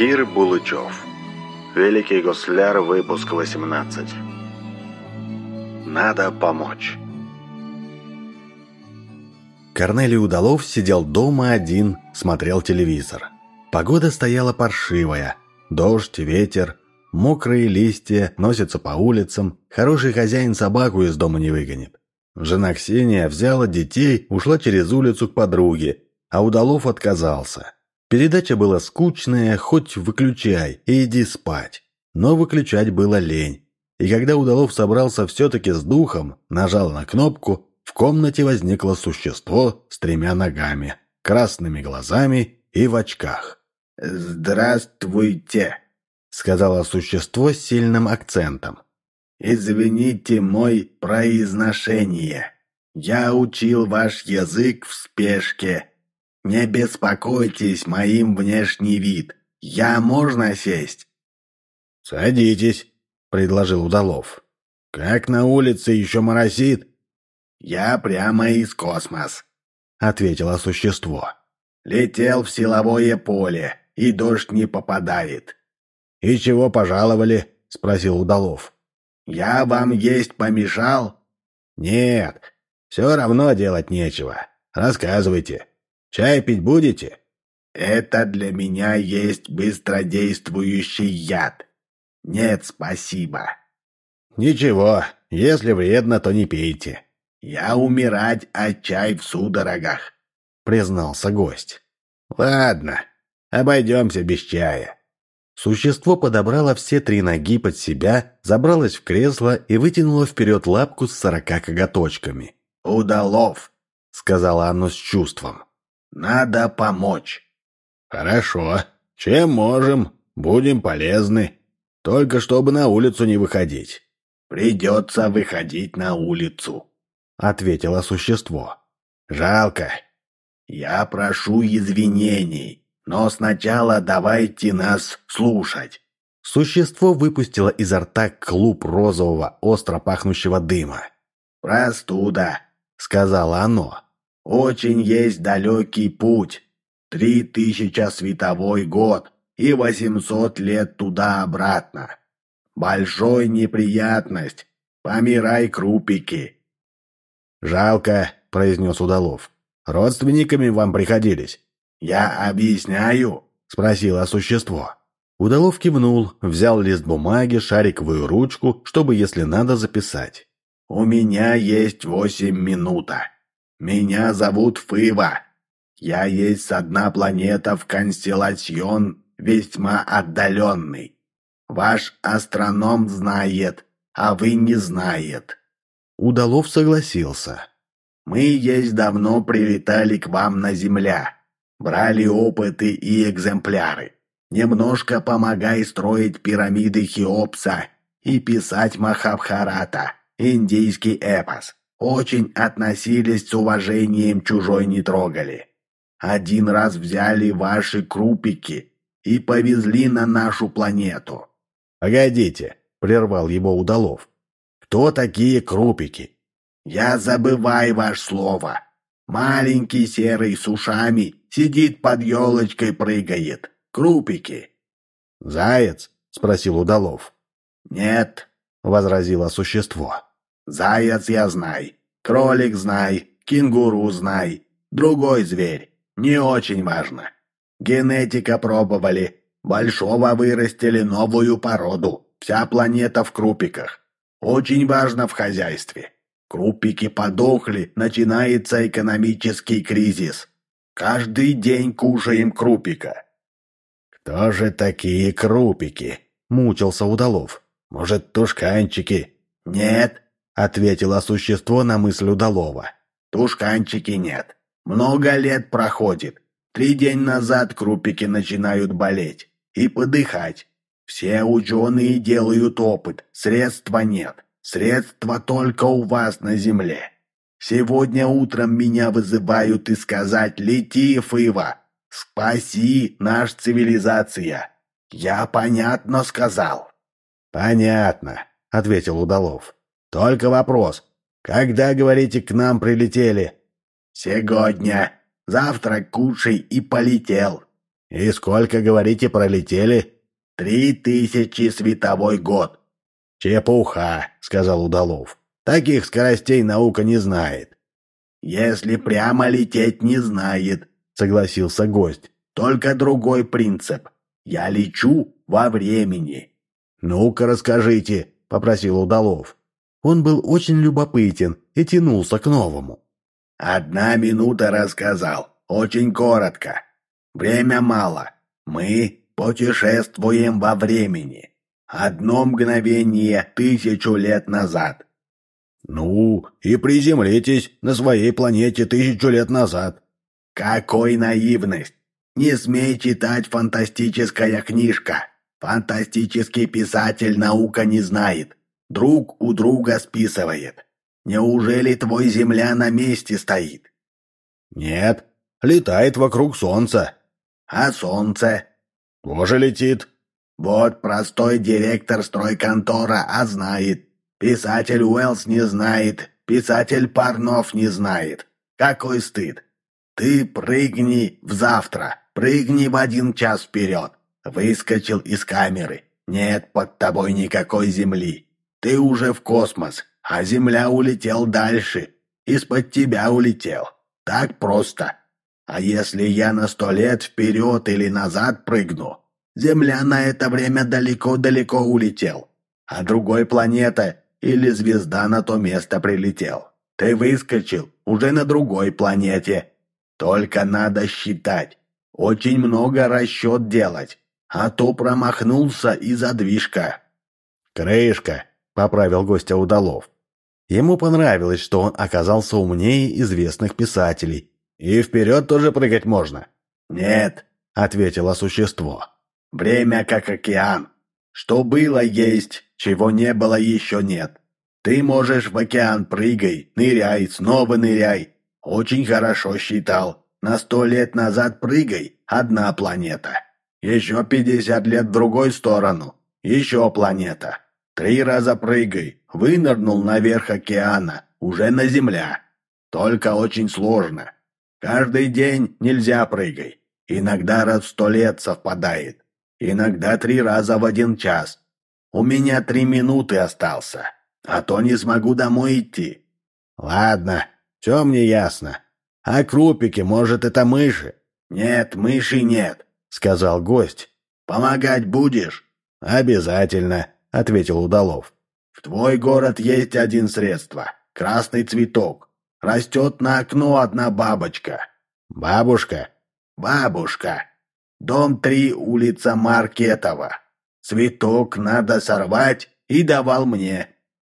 Кир Булычев. Великий Госляр, выпуск 18. Надо помочь. Корнелий Удалов сидел дома один, смотрел телевизор. Погода стояла паршивая. Дождь, ветер, мокрые листья носятся по улицам. Хороший хозяин собаку из дома не выгонит. Жена Ксения взяла детей, ушла через улицу к подруге, а Удалов отказался. Передача была скучная, хоть выключай и иди спать. Но выключать было лень. И когда Удалов собрался все-таки с духом, нажал на кнопку, в комнате возникло существо с тремя ногами, красными глазами и в очках. «Здравствуйте», — сказала существо с сильным акцентом. «Извините мой произношение. Я учил ваш язык в спешке. Не беспокойтесь моим внешний вид. Я можно сесть?» «Садитесь», — предложил Удалов. «Как на улице еще моросит?» «Я прямо из космос», — ответило существо. «Летел в силовое поле, и дождь не попадает». «И чего пожаловали?» — спросил Удалов. «Я вам есть помешал?» «Нет, все равно делать нечего. Рассказывайте. Чай пить будете?» «Это для меня есть быстродействующий яд. Нет, спасибо». «Ничего, если вредно, то не пейте. «Я умирать, а чай в судорогах», — признался гость. «Ладно, обойдемся без чая». Существо подобрало все три ноги под себя, забралось в кресло и вытянуло вперед лапку с сорока коготочками. «Удалов», — сказала оно с чувством. «Надо помочь». «Хорошо. Чем можем, будем полезны. Только чтобы на улицу не выходить». «Придется выходить на улицу», ответило существо. «Жалко. Я прошу извинений, но сначала давайте нас слушать». Существо выпустило изо рта клуб розового, остро пахнущего дыма. «Простуда», — сказала оно. «Очень есть далекий путь. Три тысячи световой год и восемьсот лет туда-обратно. Большой неприятность. Помирай, крупики. «Жалко», — произнес Удалов. «Родственниками вам приходились?» «Я объясняю», — спросило существо. Удалов кивнул, взял лист бумаги, шариковую ручку, чтобы, если надо, записать. «У меня есть восемь минут. Меня зовут Фыва. Я есть одна планета в констеллацион весьма отдаленный. Ваш астроном знает, а вы не знает. Удалов согласился. «Мы есть давно прилетали к вам на Земля. Брали опыты и экземпляры. Немножко помогай строить пирамиды Хеопса и писать Махабхарата, индийский эпос. Очень относились с уважением, чужой не трогали. Один раз взяли ваши крупики и повезли на нашу планету». «Погодите», — прервал его Удалов кто такие крупики. Я забывай ваше слово. Маленький серый с ушами сидит под елочкой прыгает. Крупики. Заяц? Спросил Удалов. Нет, возразило существо. Заяц я знай, кролик знай, кенгуру знай, другой зверь. Не очень важно. Генетика пробовали. Большого вырастили новую породу. Вся планета в крупиках. Очень важно в хозяйстве. Крупики подохли, начинается экономический кризис. Каждый день кушаем крупика. «Кто же такие крупики?» — мучился Удалов. «Может, тушканчики?» «Нет», — ответило существо на мысль Удалова. «Тушканчики нет. Много лет проходит. Три день назад крупики начинают болеть и подыхать. Все ученые делают опыт, средства нет. Средства только у вас на земле. Сегодня утром меня вызывают и сказать «Лети, Фыва! Спаси наш цивилизация!» Я понятно сказал. «Понятно», — ответил Удалов. «Только вопрос. Когда, говорите, к нам прилетели?» «Сегодня. Завтра кушай и полетел». «И сколько, говорите, пролетели?» «Три тысячи световой год». «Чепуха», — сказал Удалов. «Таких скоростей наука не знает». «Если прямо лететь не знает», — согласился гость. «Только другой принцип. Я лечу во времени». «Ну-ка расскажите», — попросил Удалов. Он был очень любопытен и тянулся к новому. «Одна минута рассказал. Очень коротко. Время мало. Мы путешествуем во времени. Одно мгновение тысячу лет назад». «Ну, и приземлитесь на своей планете тысячу лет назад». «Какой наивность! Не смей читать фантастическая книжка. Фантастический писатель наука не знает. Друг у друга списывает. Неужели твой земля на месте стоит? Нет, летает вокруг солнца. А солнце? Тоже летит. Вот простой директор стройконтора, а знает. Писатель Уэллс не знает, писатель Парнов не знает. Какой стыд! Ты прыгни в завтра, прыгни в один час вперед. Выскочил из камеры. Нет под тобой никакой земли. Ты уже в космос, а Земля улетел дальше. Из-под тебя улетел. Так просто. А если я на сто лет вперед или назад прыгну, Земля на это время далеко-далеко улетел, а другой планета или звезда на то место прилетел. Ты выскочил уже на другой планете. Только надо считать. Очень много расчет делать, а то промахнулся и задвижка. Крышка, поправил гостя Удалов. Ему понравилось, что он оказался умнее известных писателей. И вперед тоже прыгать можно. «Нет», — ответило существо. «Время как океан. Что было есть, чего не было еще нет. Ты можешь в океан прыгай, ныряй, снова ныряй. Очень хорошо считал. На сто лет назад прыгай — одна планета. Еще пятьдесят лет в другой сторону — еще планета. Три раза прыгай, вынырнул наверх океана, уже на земля. Только очень сложно. Каждый день нельзя прыгай. Иногда раз в сто лет совпадает. Иногда три раза в один час. У меня три минуты остался, а то не смогу домой идти. Ладно, все мне ясно. А крупики, может, это мыши? Нет, мыши нет, сказал гость. Помогать будешь? Обязательно. — ответил Удалов. «В твой город есть один средство. Красный цветок. Растет на окно одна бабочка». «Бабушка?» «Бабушка. Дом 3, улица Маркетова. Цветок надо сорвать и давал мне.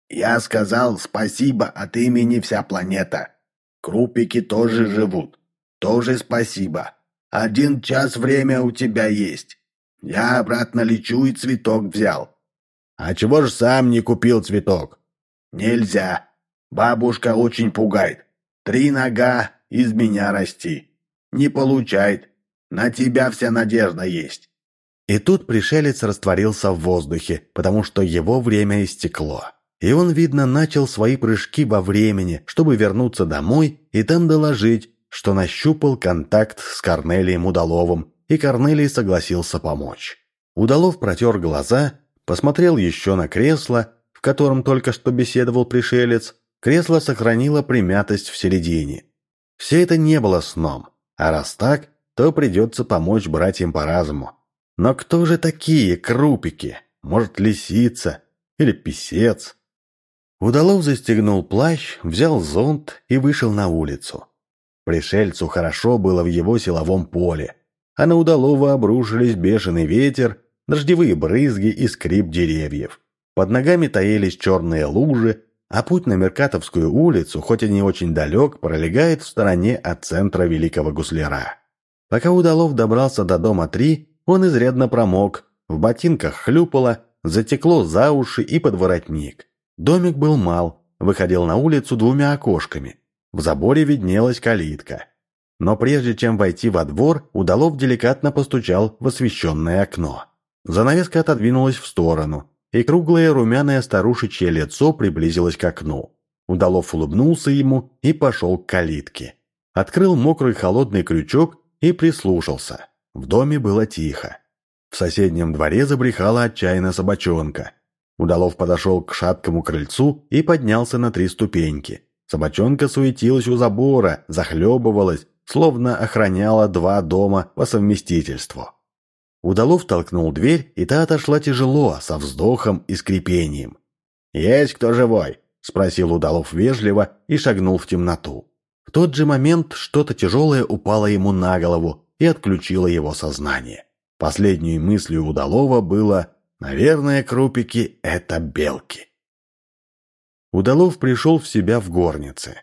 Я сказал спасибо от имени вся планета. Крупики тоже живут. Тоже спасибо. Один час время у тебя есть. Я обратно лечу и цветок взял. «А чего ж сам не купил цветок?» «Нельзя. Бабушка очень пугает. Три нога из меня расти. Не получает. На тебя вся надежда есть». И тут пришелец растворился в воздухе, потому что его время истекло. И он, видно, начал свои прыжки во времени, чтобы вернуться домой и там доложить, что нащупал контакт с Корнелием Удаловым, и Корнелий согласился помочь. Удалов протер глаза Посмотрел еще на кресло, в котором только что беседовал пришелец. Кресло сохранило примятость в середине. Все это не было сном, а раз так, то придется помочь братьям по разуму. Но кто же такие крупики? Может, лисица или писец? Удалов застегнул плащ, взял зонт и вышел на улицу. Пришельцу хорошо было в его силовом поле, а на Удалова обрушились бешеный ветер дождевые брызги и скрип деревьев. Под ногами таились черные лужи, а путь на Меркатовскую улицу, хоть и не очень далек, пролегает в стороне от центра Великого Гусляра. Пока Удалов добрался до дома 3, он изрядно промок, в ботинках хлюпало, затекло за уши и под воротник. Домик был мал, выходил на улицу двумя окошками. В заборе виднелась калитка. Но прежде чем войти во двор, Удалов деликатно постучал в освещенное окно. Занавеска отодвинулась в сторону, и круглое румяное старушечье лицо приблизилось к окну. Удалов улыбнулся ему и пошел к калитке. Открыл мокрый холодный крючок и прислушался. В доме было тихо. В соседнем дворе забрехала отчаянно собачонка. Удалов подошел к шаткому крыльцу и поднялся на три ступеньки. Собачонка суетилась у забора, захлебывалась, словно охраняла два дома по совместительству. Удалов толкнул дверь, и та отошла тяжело, со вздохом и скрипением. «Есть кто живой?» – спросил Удалов вежливо и шагнул в темноту. В тот же момент что-то тяжелое упало ему на голову и отключило его сознание. Последней мыслью Удалова было «Наверное, крупики – это белки». Удалов пришел в себя в горнице.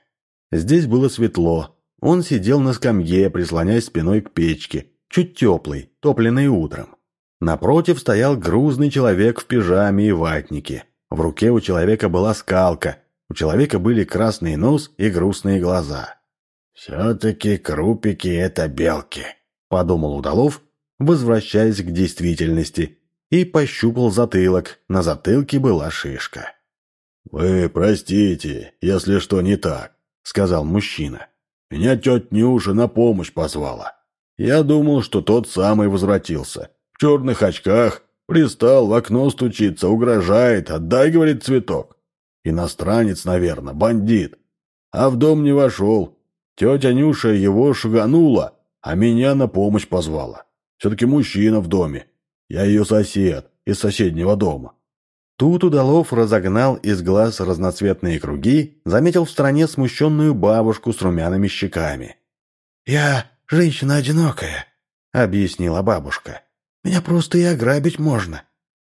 Здесь было светло. Он сидел на скамье, прислоняясь спиной к печке, чуть теплый, топленный утром. Напротив стоял грузный человек в пижаме и ватнике. В руке у человека была скалка. У человека были красный нос и грустные глаза. «Все-таки крупики — это белки», — подумал Удалов, возвращаясь к действительности, и пощупал затылок. На затылке была шишка. «Вы простите, если что не так», — сказал мужчина. «Меня тетя Нюша на помощь позвала. Я думал, что тот самый возвратился. В черных очках, пристал, в окно стучится, угрожает. Отдай, говорит, цветок. Иностранец, наверное, бандит. А в дом не вошел. Тетя Нюша его шуганула, а меня на помощь позвала. Все-таки мужчина в доме. Я ее сосед из соседнего дома. Тут Удалов разогнал из глаз разноцветные круги, заметил в стороне смущенную бабушку с румяными щеками. «Я женщина одинокая», — объяснила бабушка. «Меня просто и ограбить можно».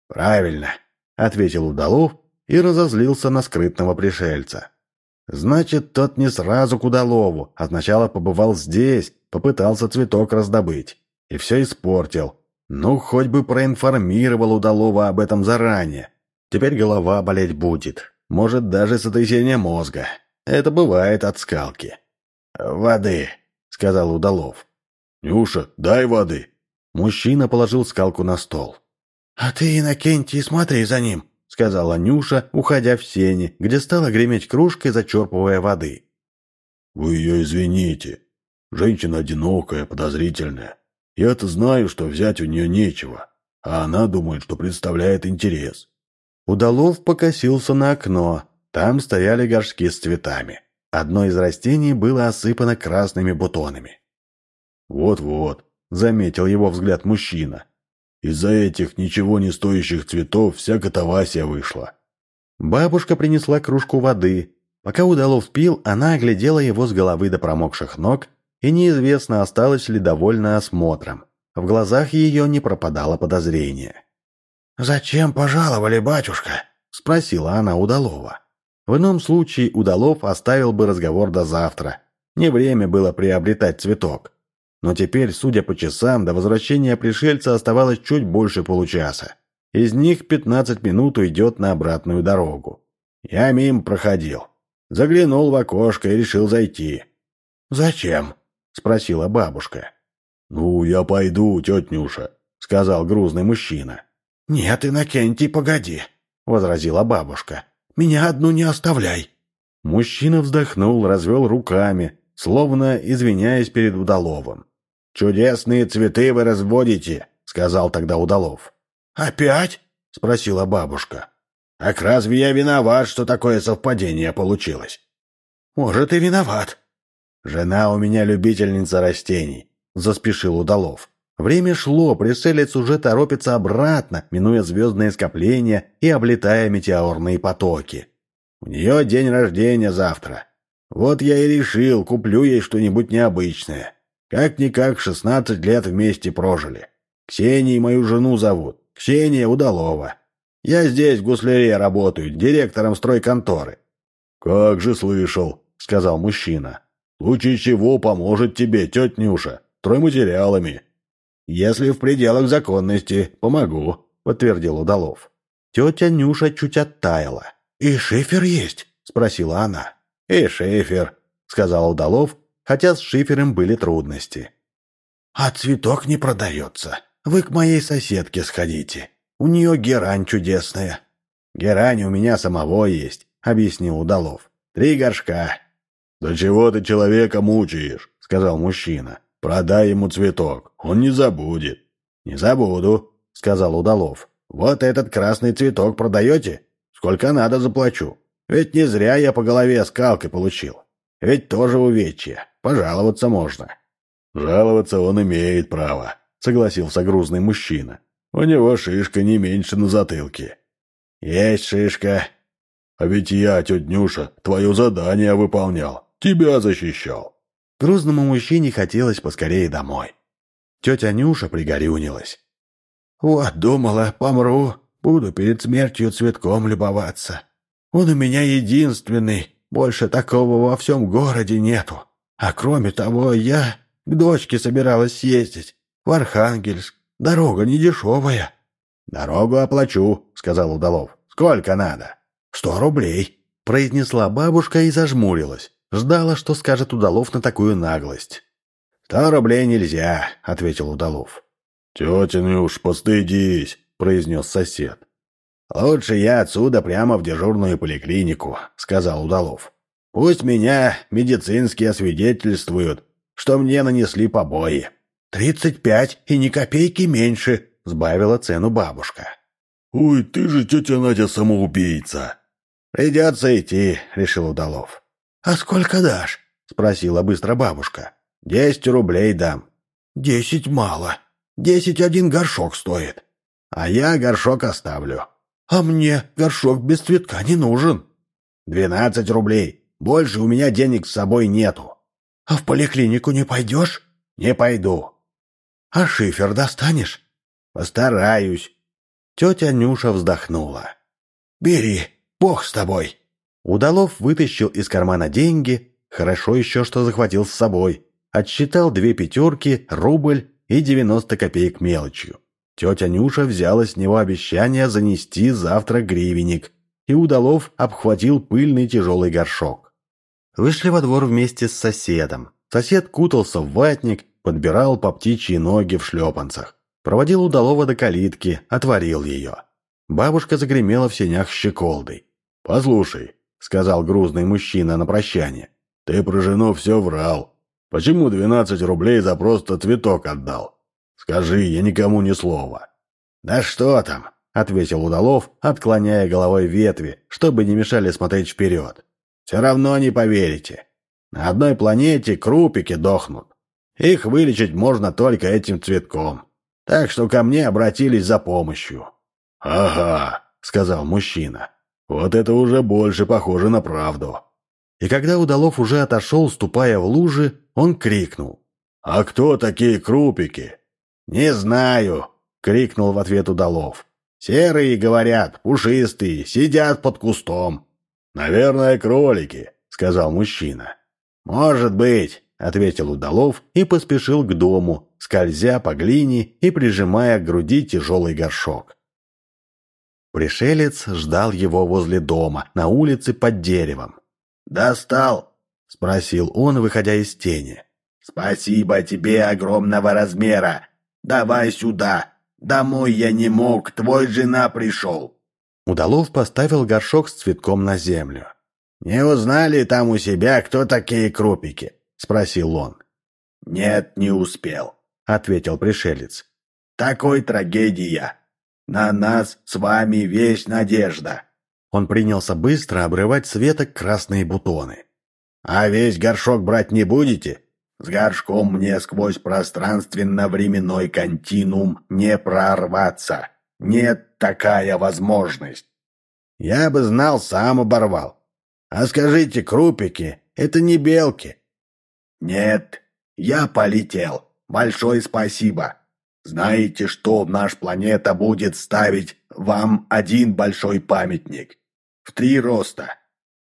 «Правильно», — ответил Удалов и разозлился на скрытного пришельца. «Значит, тот не сразу к Удалову, а сначала побывал здесь, попытался цветок раздобыть. И все испортил. Ну, хоть бы проинформировал Удалова об этом заранее. Теперь голова болеть будет. Может, даже сотрясение мозга. Это бывает от скалки». «Воды», сказал Удалов. «Нюша, дай воды!» Мужчина положил скалку на стол. «А ты, Иннокентий, смотри за ним!» сказала Нюша, уходя в сени, где стала греметь кружкой, зачерпывая воды. «Вы ее извините. Женщина одинокая, подозрительная. Я-то знаю, что взять у нее нечего, а она думает, что представляет интерес». Удалов покосился на окно. Там стояли горшки с цветами. Одно из растений было осыпано красными бутонами. «Вот-вот», — заметил его взгляд мужчина. «Из-за этих ничего не стоящих цветов вся катавасия вышла». Бабушка принесла кружку воды. Пока Удалов пил, она оглядела его с головы до промокших ног, и неизвестно, осталось ли довольна осмотром. В глазах ее не пропадало подозрение. «Зачем пожаловали, батюшка?» — спросила она Удалова. В ином случае Удалов оставил бы разговор до завтра. Не время было приобретать цветок. Но теперь, судя по часам, до возвращения пришельца оставалось чуть больше получаса. Из них 15 минут уйдет на обратную дорогу. Я мимо проходил. Заглянул в окошко и решил зайти. «Зачем?» — спросила бабушка. «Ну, я пойду, тетя Нюша», — сказал грузный мужчина. «Нет, Иннокентий, погоди», — возразила бабушка. Меня одну не оставляй!» Мужчина вздохнул, развел руками, словно извиняясь перед Удаловым. «Чудесные цветы вы разводите», — сказал тогда Удалов. «Опять?» — спросила бабушка. «Ак разве я виноват, что такое совпадение получилось?» «Может, и виноват». «Жена у меня любительница растений», — заспешил Удалов. Время шло, пришелец уже торопится обратно, минуя звездные скопления и облетая метеорные потоки. У нее день рождения завтра. Вот я и решил, куплю ей что-нибудь необычное. Как-никак шестнадцать лет вместе прожили. Ксении мою жену зовут. Ксения Удалова. Я здесь в гусляре работаю, директором стройконторы. «Как же слышал», — сказал мужчина. «В случае чего поможет тебе тетя Нюша, стройматериалами». «Если в пределах законности, помогу», — подтвердил Удалов. Тетя Нюша чуть оттаяла. «И шифер есть?» — спросила она. «И шифер», — сказал Удалов, хотя с шифером были трудности. «А цветок не продается. Вы к моей соседке сходите. У нее герань чудесная». «Герань у меня самого есть», — объяснил Удалов. «Три горшка». «Да чего ты человека мучаешь?» — сказал мужчина. Продай ему цветок, он не забудет». «Не забуду», — сказал Удалов. «Вот этот красный цветок продаете? Сколько надо, заплачу. Ведь не зря я по голове скалкой получил. Ведь тоже увечье. Пожаловаться можно». «Жаловаться он имеет право», — согласился грузный мужчина. «У него шишка не меньше на затылке». «Есть шишка». «А ведь я, тетя Нюша, твое задание выполнял. Тебя защищал». Грузному мужчине хотелось поскорее домой. Тетя Нюша пригорюнилась. «Вот, думала, помру, буду перед смертью цветком любоваться. Он у меня единственный, больше такого во всем городе нету. А кроме того, я к дочке собиралась съездить, в Архангельск. Дорога не дешевая». «Дорогу оплачу», — сказал Удалов. «Сколько надо?» «Сто рублей», — произнесла бабушка и зажмурилась. Ждала, что скажет Удалов на такую наглость. «Сто рублей нельзя», — ответил Удалов. «Тетя Нюш, постыдись», — произнес сосед. «Лучше я отсюда прямо в дежурную поликлинику», — сказал Удалов. «Пусть меня медицински освидетельствуют, что мне нанесли побои». «Тридцать пять и ни копейки меньше», — сбавила цену бабушка. «Ой, ты же, тетя Надя, самоубийца!» «Придется идти», — решил Удалов. «А сколько дашь?» — спросила быстро бабушка. «Десять рублей дам». «Десять мало. Десять один горшок стоит». «А я горшок оставлю». «А мне горшок без цветка не нужен». «Двенадцать рублей. Больше у меня денег с собой нету». «А в поликлинику не пойдешь?» «Не пойду». «А шифер достанешь?» «Постараюсь». Тетя Нюша вздохнула. «Бери, бог с тобой». Удалов вытащил из кармана деньги, хорошо еще, что захватил с собой, отсчитал две пятерки, рубль и девяносто копеек мелочью. Тетя Нюша взяла с него обещание занести завтра гривенник, и Удалов обхватил пыльный тяжелый горшок. Вышли во двор вместе с соседом. Сосед кутался в ватник, подбирал по птичьи ноги в шлепанцах. Проводил Удалова до калитки, отворил ее. Бабушка загремела в сенях щеколдой. «Послушай, — сказал грузный мужчина на прощание. «Ты про жену все врал. Почему двенадцать рублей за просто цветок отдал? Скажи, я никому ни слова». «Да что там?» — ответил Удалов, отклоняя головой ветви, чтобы не мешали смотреть вперед. «Все равно не поверите. На одной планете крупики дохнут. Их вылечить можно только этим цветком. Так что ко мне обратились за помощью». «Ага», — сказал мужчина. Вот это уже больше похоже на правду. И когда Удалов уже отошел, ступая в лужи, он крикнул. «А кто такие крупики?» «Не знаю», — крикнул в ответ Удалов. «Серые, говорят, пушистые, сидят под кустом». «Наверное, кролики», — сказал мужчина. «Может быть», — ответил Удалов и поспешил к дому, скользя по глине и прижимая к груди тяжелый горшок. Пришелец ждал его возле дома, на улице под деревом. «Достал?» — спросил он, выходя из тени. «Спасибо тебе огромного размера. Давай сюда. Домой я не мог, твой жена пришел». Удалов поставил горшок с цветком на землю. «Не узнали там у себя, кто такие крупики?» — спросил он. «Нет, не успел», — ответил пришелец. «Такой трагедия. На нас с вами весь надежда». Он принялся быстро обрывать с веток красные бутоны. «А весь горшок брать не будете?» «С горшком мне сквозь пространственно-временной континуум не прорваться. Нет такая возможность». «Я бы знал, сам оборвал. А скажите, крупики — это не белки?» «Нет, я полетел. Большое спасибо. Знаете, что наша планета будет ставить вам один большой памятник? В три роста.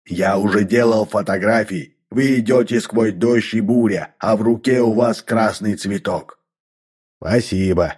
Я уже делал фотографии. Вы идете сквозь дождь и буря, а в руке у вас красный цветок. Спасибо.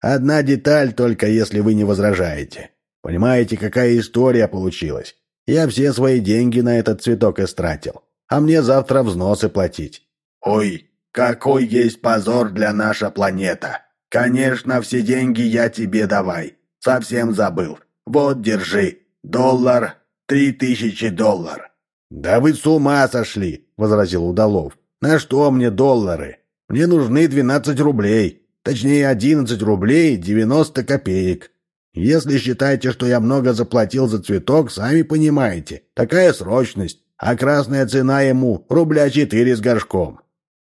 Одна деталь только, если вы не возражаете. Понимаете, какая история получилась? Я все свои деньги на этот цветок истратил, а мне завтра взносы платить. Ой, какой есть позор для наша планета. «Конечно, все деньги я тебе давай. Совсем забыл. Вот, держи. Доллар, три тысячи доллар». «Да вы с ума сошли!» — возразил Удалов. «На что мне доллары? Мне нужны 12 рублей, точнее 11 рублей 90 копеек. Если считаете, что я много заплатил за цветок, сами понимаете, такая срочность, а красная цена ему рубля 4 с горшком.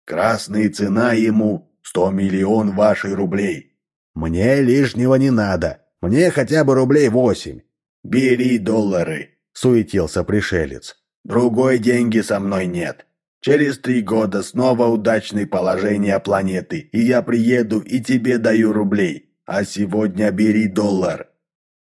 Красная цена ему 100 миллион ваших рублей. Мне лишнего не надо, мне хотя бы рублей 8. Бери доллары, суетился пришелец. Другой деньги со мной нет. Через три года снова удачное положение планеты, и я приеду и тебе даю рублей. А сегодня бери доллар».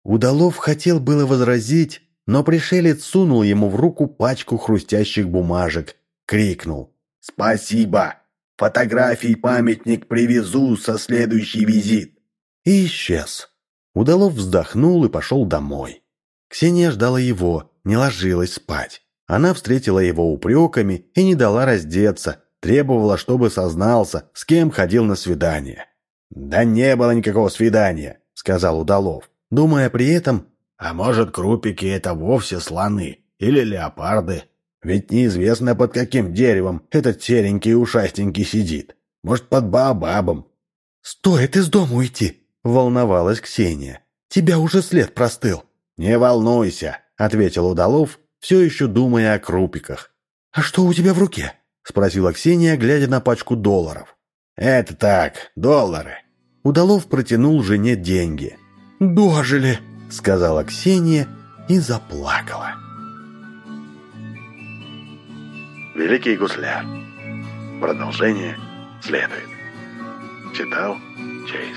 Удалов хотел было возразить, но пришелец сунул ему в руку пачку хрустящих бумажек, крикнул. «Спасибо! Фотографий памятник привезу со следующий визит!» И исчез. Удалов вздохнул и пошел домой. Ксения ждала его, не ложилась спать. Она встретила его упреками и не дала раздеться, требовала, чтобы сознался, с кем ходил на свидание. «Да не было никакого свидания», — сказал Удалов, думая при этом, «а может, крупики — это вовсе слоны или леопарды? Ведь неизвестно, под каким деревом этот серенький ушастенький сидит. Может, под баобабом». «Стоит из дома уйти», — волновалась Ксения. «Тебя уже след простыл». «Не волнуйся», — ответил Удалов все еще думая о крупиках. «А что у тебя в руке?» — спросила Ксения, глядя на пачку долларов. «Это так, доллары». Удалов протянул жене деньги. «Дожили!» — сказала Ксения и заплакала. Великий гусляр. Продолжение следует. Читал Чейз.